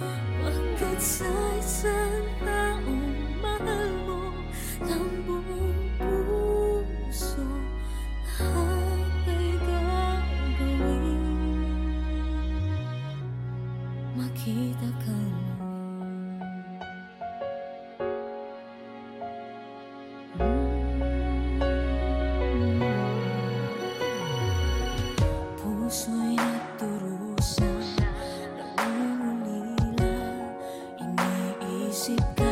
Pagkat sa isang taong mahal mo ng buong puso Lahat ay gagawin Makita ka 时间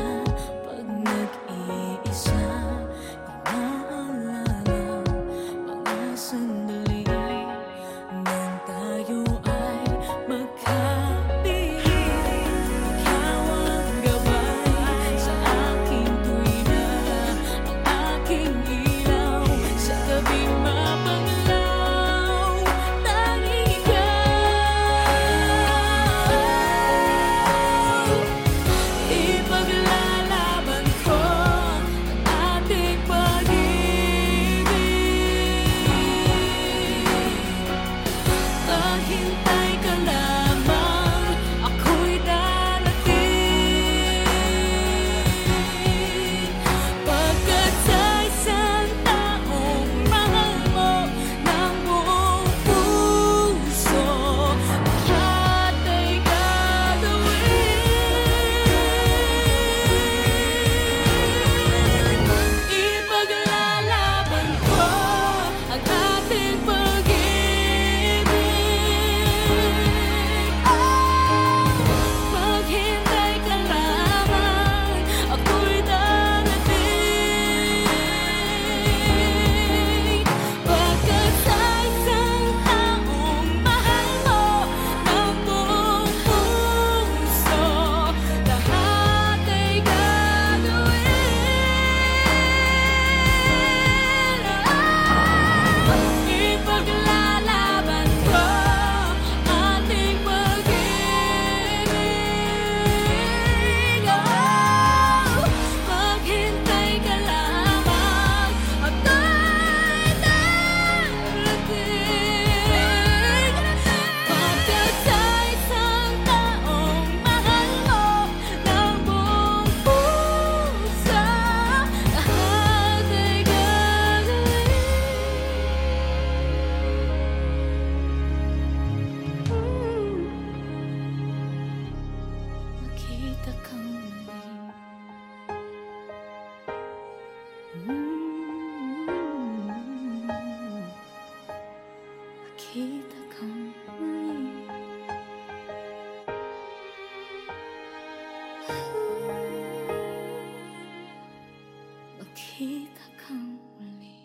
Makita muli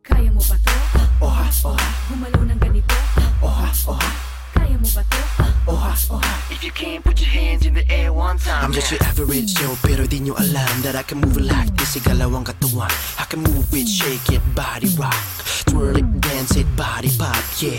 Kaya mo ba to? Oha, oha, Gumalaw ng ganito? oha, oha, Kaya mo ba to? oha, oha. If you can put your hands in the air one time. I'm just your average Joe Pero di nyo alam That I can move it like this Igalaw ang katawan I can move it, shake it, body rock Twirl it, dance it, body pop, yeah